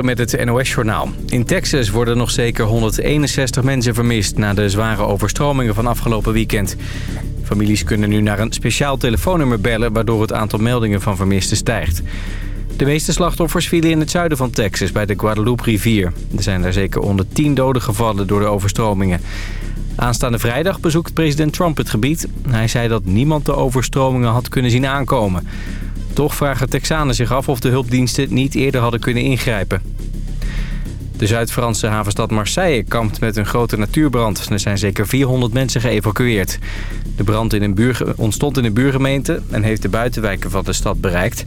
Met het NOS-journaal. In Texas worden nog zeker 161 mensen vermist... na de zware overstromingen van afgelopen weekend. Families kunnen nu naar een speciaal telefoonnummer bellen... waardoor het aantal meldingen van vermisten stijgt. De meeste slachtoffers vielen in het zuiden van Texas bij de Guadalupe-rivier. Er zijn daar zeker 110 doden gevallen door de overstromingen. Aanstaande vrijdag bezoekt president Trump het gebied. Hij zei dat niemand de overstromingen had kunnen zien aankomen. Toch vragen Texanen zich af of de hulpdiensten niet eerder hadden kunnen ingrijpen. De Zuid-Franse havenstad Marseille kampt met een grote natuurbrand. Er zijn zeker 400 mensen geëvacueerd. De brand in een buur, ontstond in een buurgemeente en heeft de buitenwijken van de stad bereikt.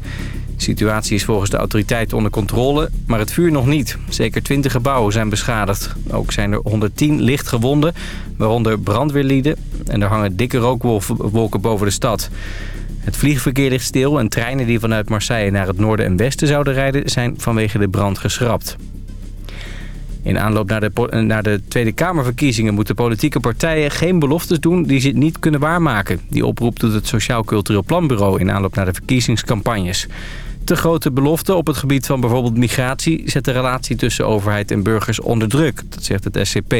De situatie is volgens de autoriteiten onder controle, maar het vuur nog niet. Zeker 20 gebouwen zijn beschadigd. Ook zijn er 110 licht gewonden, waaronder brandweerlieden. En er hangen dikke rookwolken boven de stad. Het vliegverkeer ligt stil en treinen die vanuit Marseille naar het noorden en westen zouden rijden... zijn vanwege de brand geschrapt. In aanloop naar de, naar de Tweede Kamerverkiezingen moeten politieke partijen geen beloftes doen die ze niet kunnen waarmaken. Die oproep doet het Sociaal Cultureel Planbureau in aanloop naar de verkiezingscampagnes. Te grote beloften op het gebied van bijvoorbeeld migratie zet de relatie tussen overheid en burgers onder druk, dat zegt het SCP.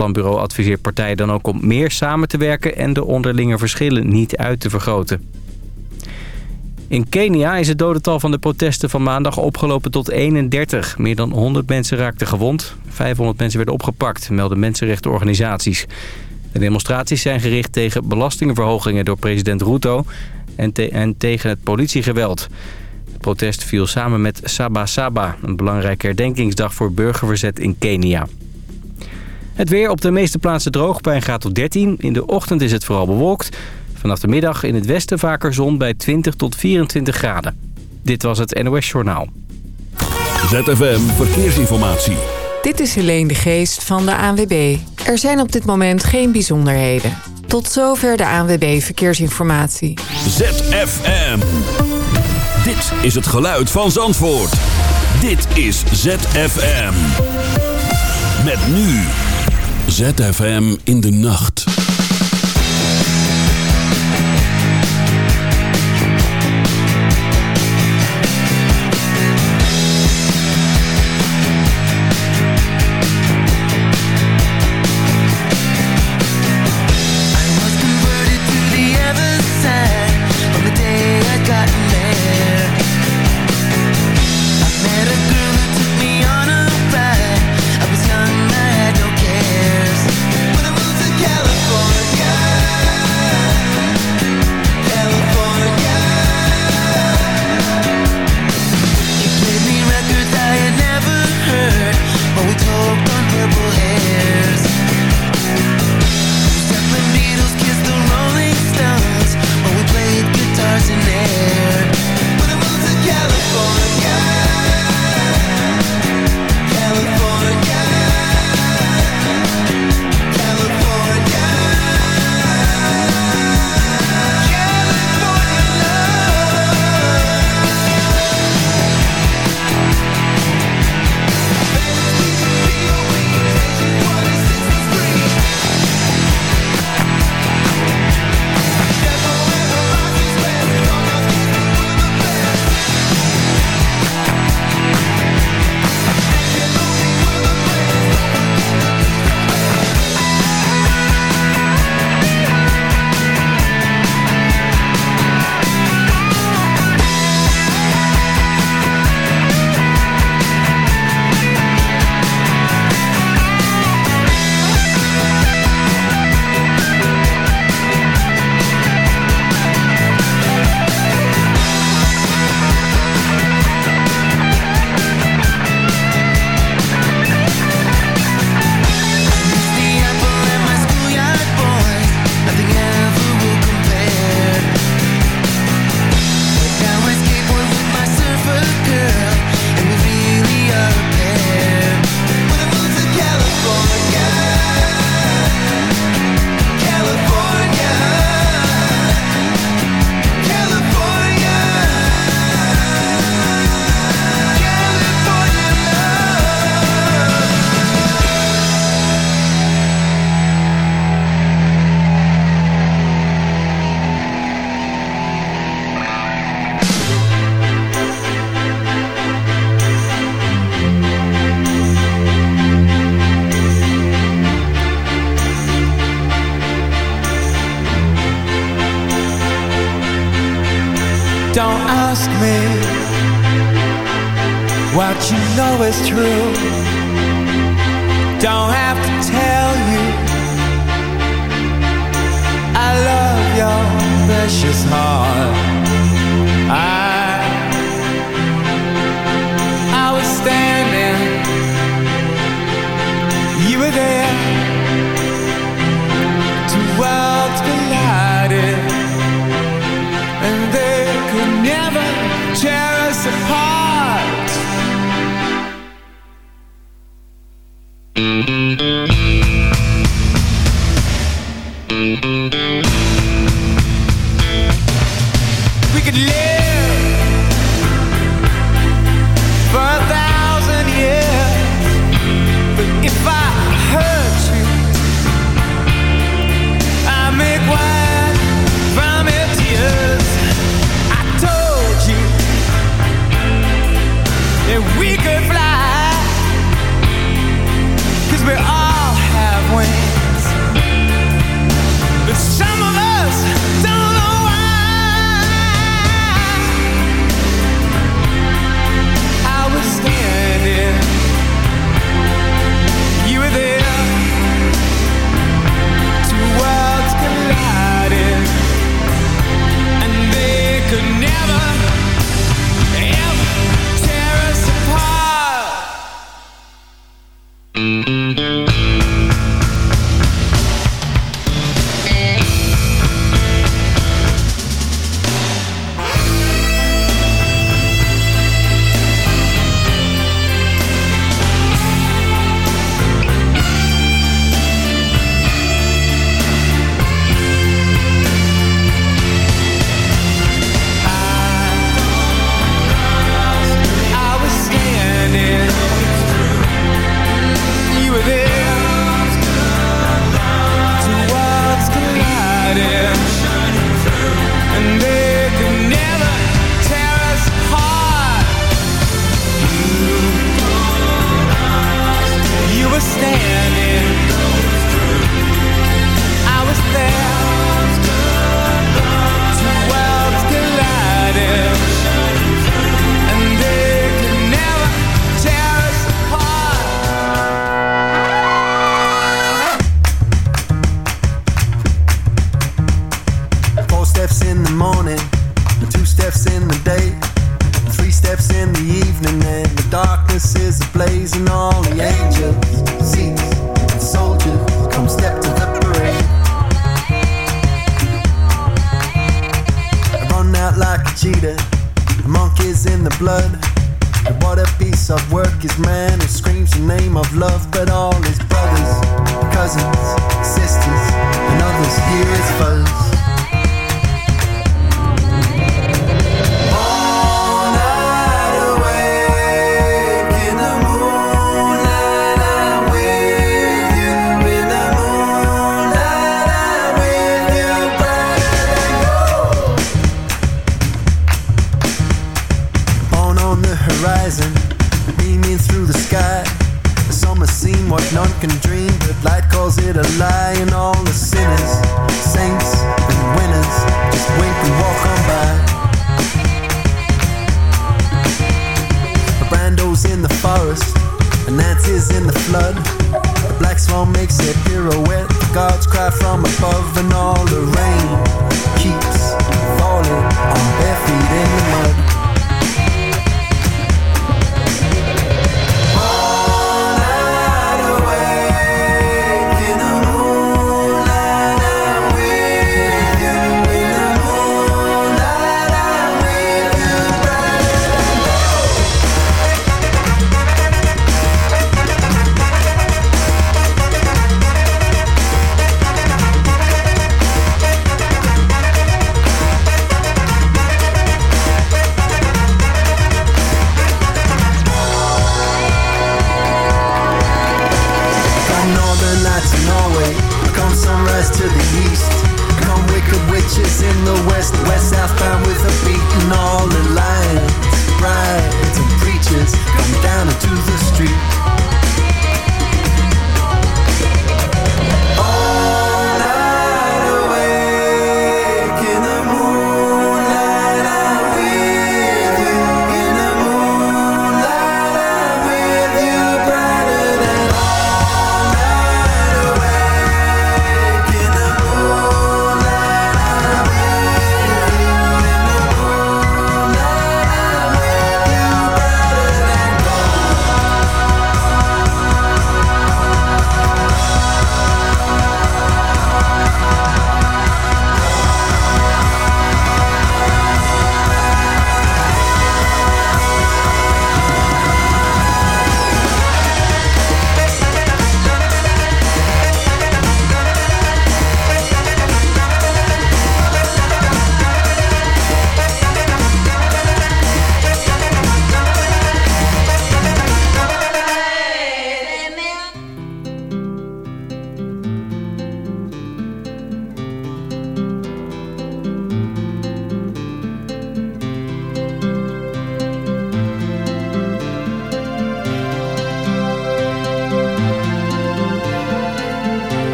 Planbureau adviseert partijen dan ook om meer samen te werken en de onderlinge verschillen niet uit te vergroten. In Kenia is het dodental van de protesten van maandag opgelopen tot 31. Meer dan 100 mensen raakten gewond. 500 mensen werden opgepakt, melden mensenrechtenorganisaties. De demonstraties zijn gericht tegen belastingverhogingen door president Ruto... en, en tegen het politiegeweld. Het protest viel samen met Saba Saba... een belangrijke herdenkingsdag voor burgerverzet in Kenia. Het weer op de meeste plaatsen droog bij een graad tot 13. In de ochtend is het vooral bewolkt... Vanaf de middag in het westen vaker zon bij 20 tot 24 graden. Dit was het NOS Journaal. ZFM Verkeersinformatie. Dit is Helene de Geest van de ANWB. Er zijn op dit moment geen bijzonderheden. Tot zover de ANWB Verkeersinformatie. ZFM. Dit is het geluid van Zandvoort. Dit is ZFM. Met nu. ZFM in de nacht.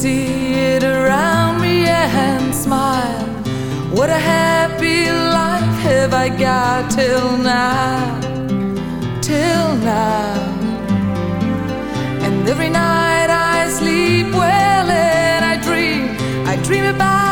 see it around me and smile. What a happy life have I got till now, till now. And every night I sleep well and I dream, I dream about.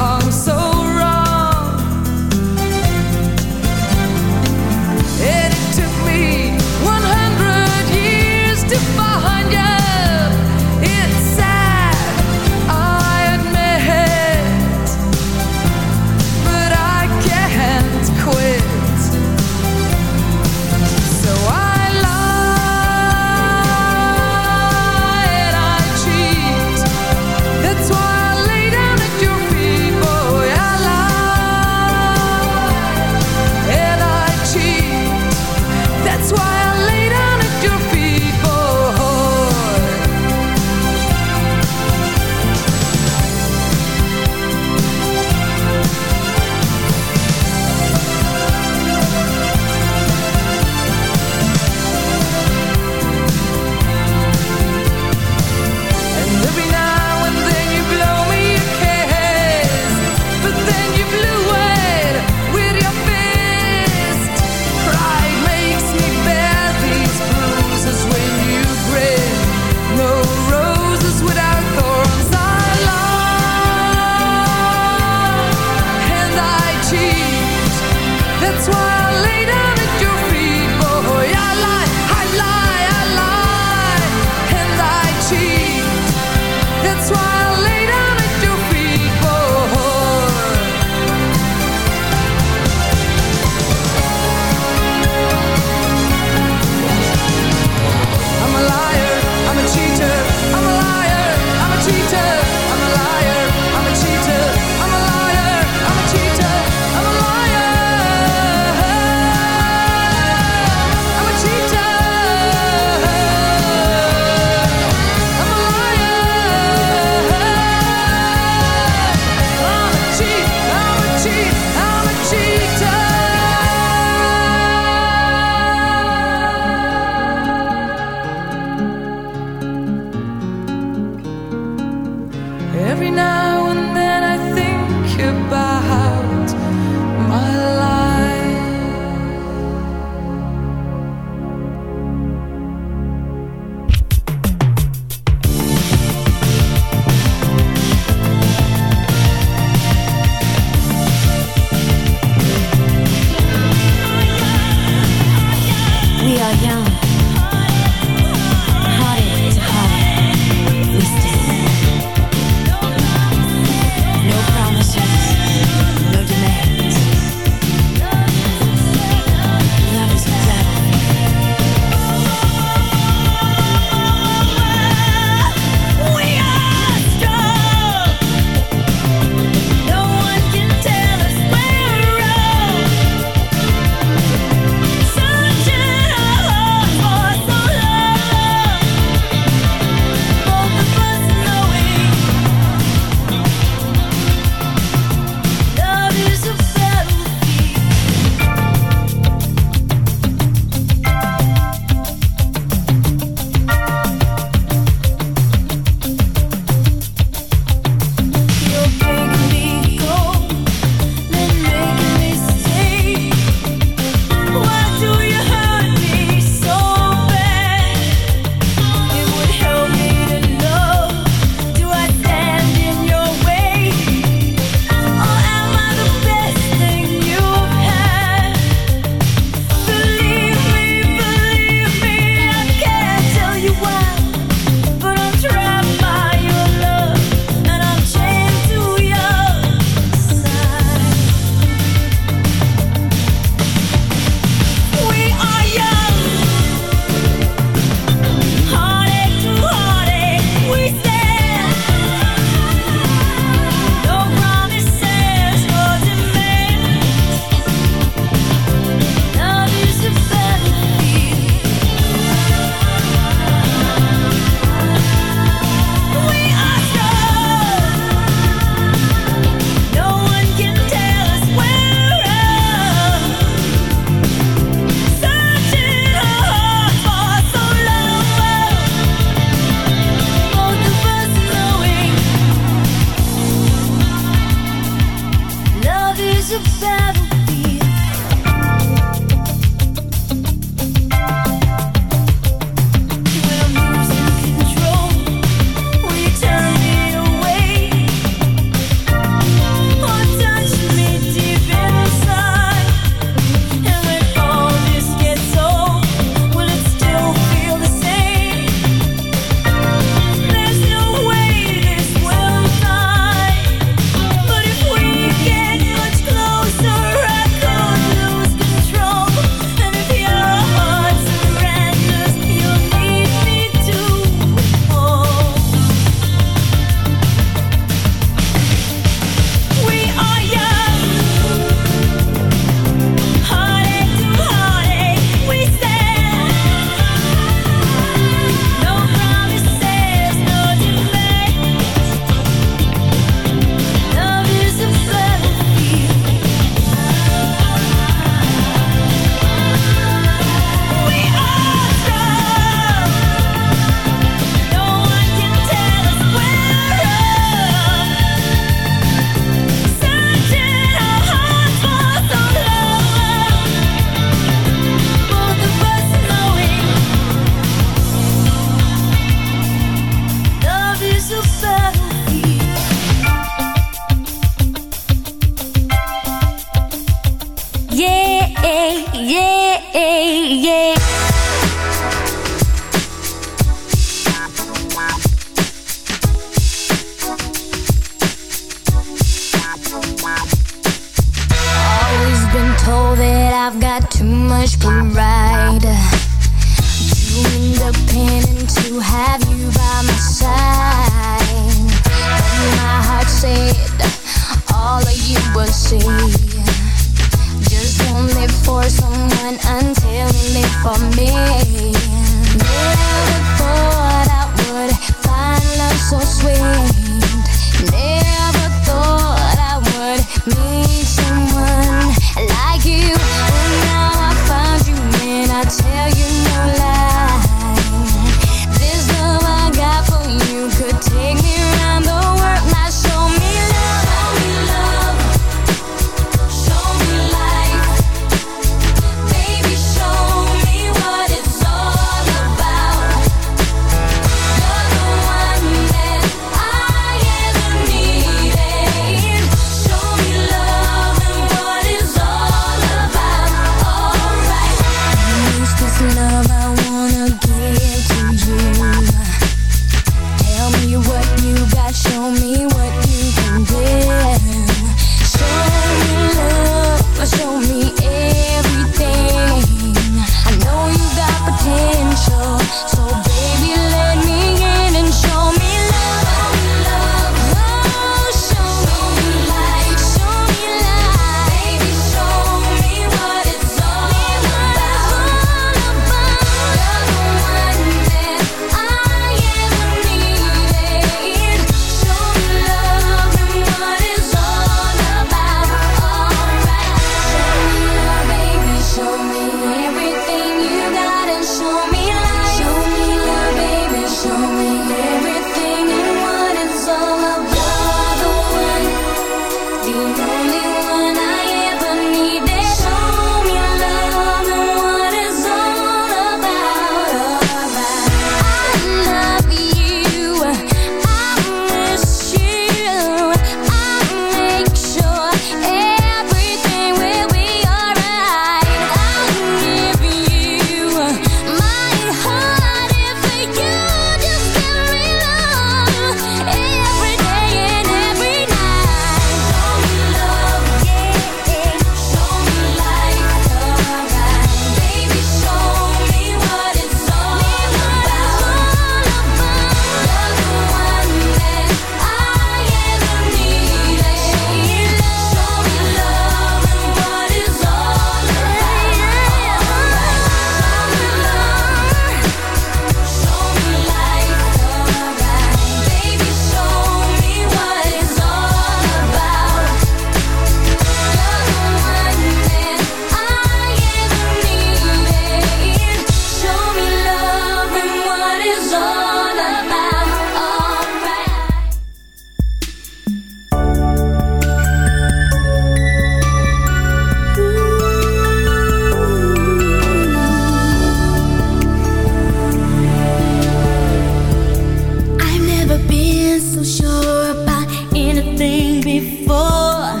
been so sure about anything before,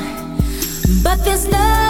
but this love.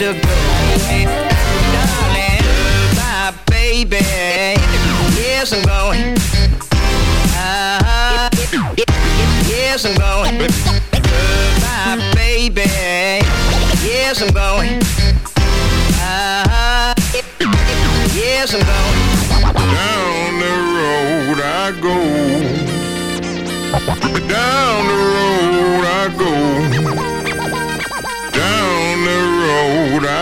to go. Oh, darling, my baby. Yes, I'm going. Uh, yes, I'm going. My baby. Yes, I'm going. Uh, yes, I'm going. Down the road I go. Down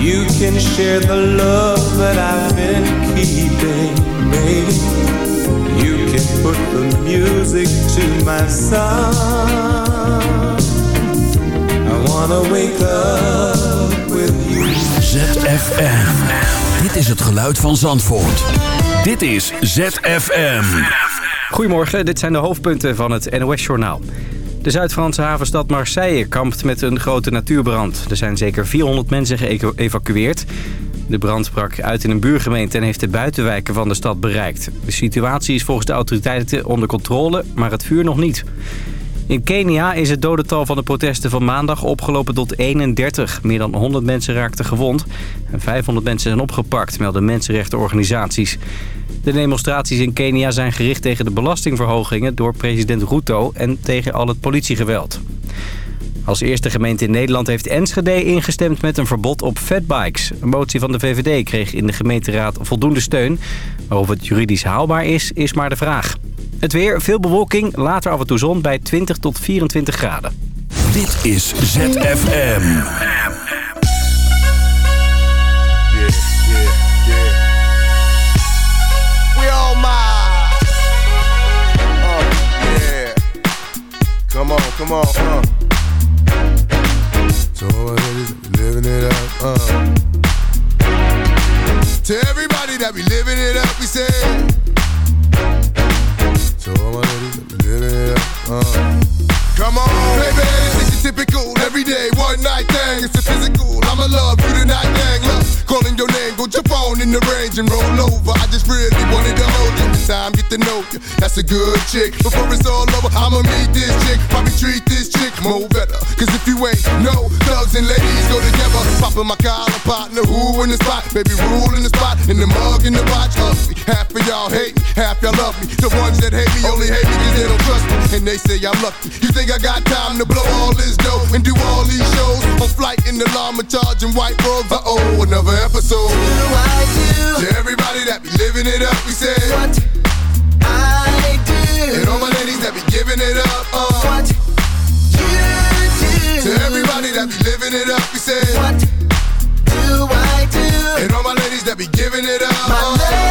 You can share the love that I've been keeping, baby. You can put the music to my song. I wanna wake up with you. ZFM. Dit is het geluid van Zandvoort. Dit is ZFM. Goedemorgen, dit zijn de hoofdpunten van het NOS-journaal. De Zuid-Franse havenstad Marseille kampt met een grote natuurbrand. Er zijn zeker 400 mensen geëvacueerd. De brand brak uit in een buurgemeente en heeft de buitenwijken van de stad bereikt. De situatie is volgens de autoriteiten onder controle, maar het vuur nog niet. In Kenia is het dodental van de protesten van maandag opgelopen tot 31. Meer dan 100 mensen raakten gewond en 500 mensen zijn opgepakt, melden mensenrechtenorganisaties. De demonstraties in Kenia zijn gericht tegen de belastingverhogingen door president Ruto en tegen al het politiegeweld. Als eerste gemeente in Nederland heeft Enschede ingestemd met een verbod op fatbikes. Een motie van de VVD kreeg in de gemeenteraad voldoende steun. Maar of het juridisch haalbaar is, is maar de vraag. Het weer, veel bewolking, later af en toe zon bij 20 tot 24 graden. Dit is ZFM. Come on, come on, uh. So all my ladies living it up, uh. To everybody that be living it up, we say. So all my ladies living it up, uh. Come on, baby, typical everyday one night thing. It's a physical. I'ma love you tonight, dang. Look, calling your name, go jump on in the range and roll over. I just really wanted to hold you. This time, get to know you. That's a good chick. Before it's all over, I'ma meet this chick. Probably treat this chick more better. Cause if you ain't no thugs and ladies go together. Popping my collar, partner, who in the spot? Baby, rule in the spot. In the mug, in the watch, ugly. Half of y'all hate me, half y'all love me. The ones that hate me only hate me cause they don't trust me. And they say I'm lucky. You think I got time to blow all this dough and do all these shows? On flight in the llama charging white robes. Uh oh, another episode. Do I do? To everybody that be living it up, we say what I do. And all my ladies that be giving it up, uh. What you do. To everybody that be living it up, we say what do I do? And all my ladies that be giving it up, my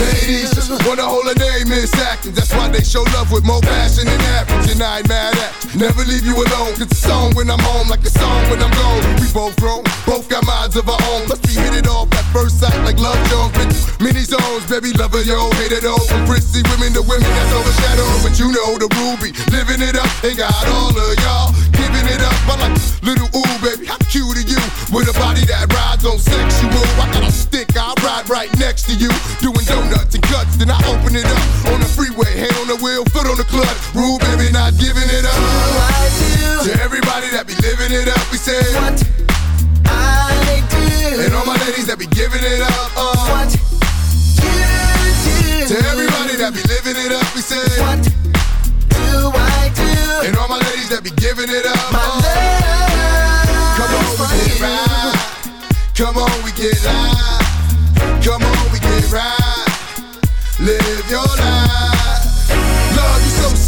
Ladies wanna hold a name in acting. That's why they show love with more passion than average. And I ain't mad at. Never leave you alone. It's a song when I'm home, like a song when I'm gone. We both grown, both got minds of our own. Must be hit it off at first sight like love Jones. Through many zones, baby, lover, yo, hate it all. From prissy women to women that's overshadowed. But you know the ruby, living it up. Ain't got all of y'all giving it up. I like little ooh, baby, how cute are you? With a body that rides on sexual. I got a stick, I ride right next to you. Doing donuts and cuts, then I open it up. On the freeway, hand on the wheel, foot on the clutch. Rule, baby, not giving it up. I do. And all my ladies that be giving it up, uh. What you do. To everybody that be living it up, we say what do I do? And all my ladies that be giving it up, my uh. Come on, we get right. Come on, we get live. Come on, we get right. Live your life.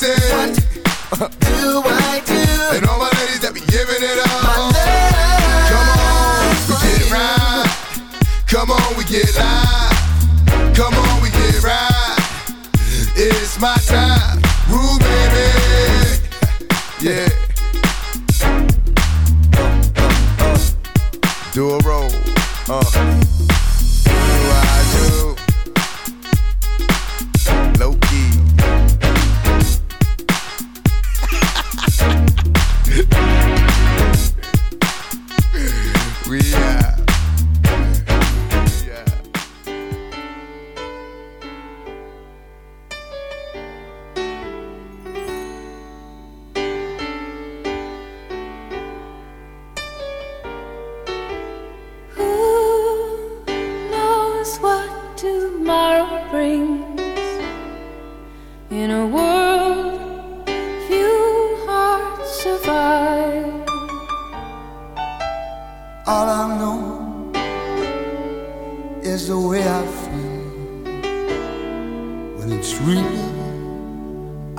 say What do I do? And all my ladies that be giving it up. My love. Come on, we get right. Come on, we get live. Come on, we get right. It's my time. Rule, baby. Yeah. Do a roll uh.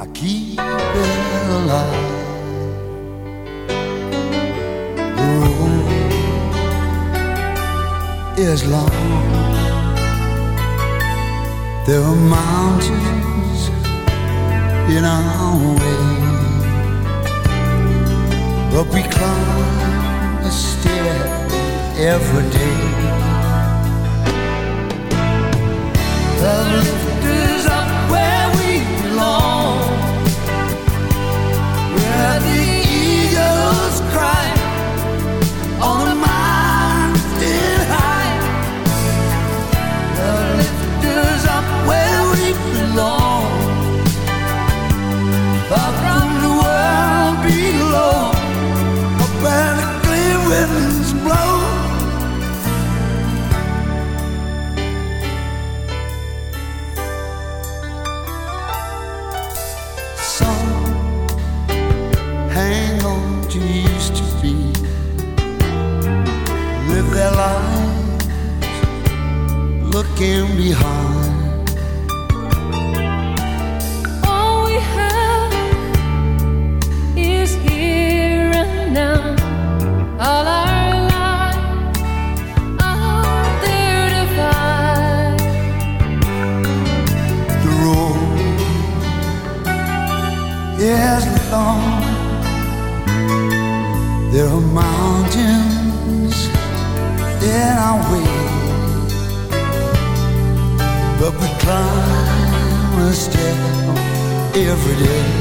I keep it alive. The road is long. There are mountains in our way, but we climb a stair every day. The looking behind. All we have is here and now. All our lives are there to find. The road is long. There are mountains in our way, a step every day.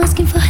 I'm asking for help.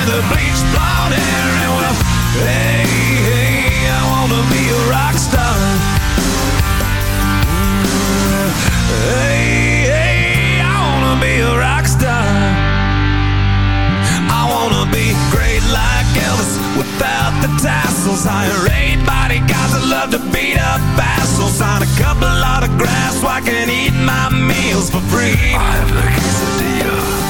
with the bleached blonde hair. And well, hey, hey, I wanna be a rock star. Hey, hey, I wanna be a rock star. I wanna be great like Elvis without the tassels. Hire eight bodyguards that love to beat up assholes. Sign a couple autographs so I can eat my meals for free. I have the quesadilla.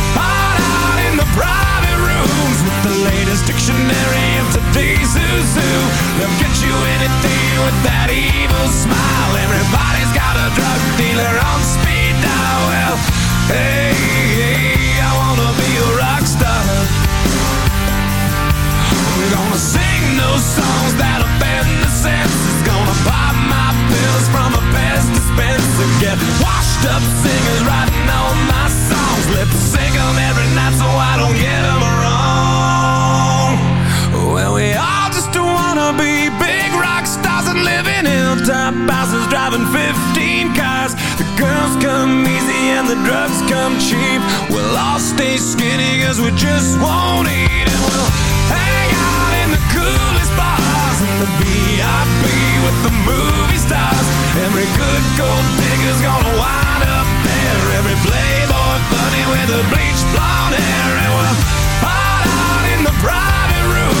washed up singers writing driving 15 cars. The girls come easy and the drugs come cheap. We'll all stay skinny cause we just won't eat and we'll hang out in the coolest bars in the VIP with the movie stars. Every good gold digger's gonna wind up there. Every playboy bunny with the bleached blonde hair and we'll hide out in the private with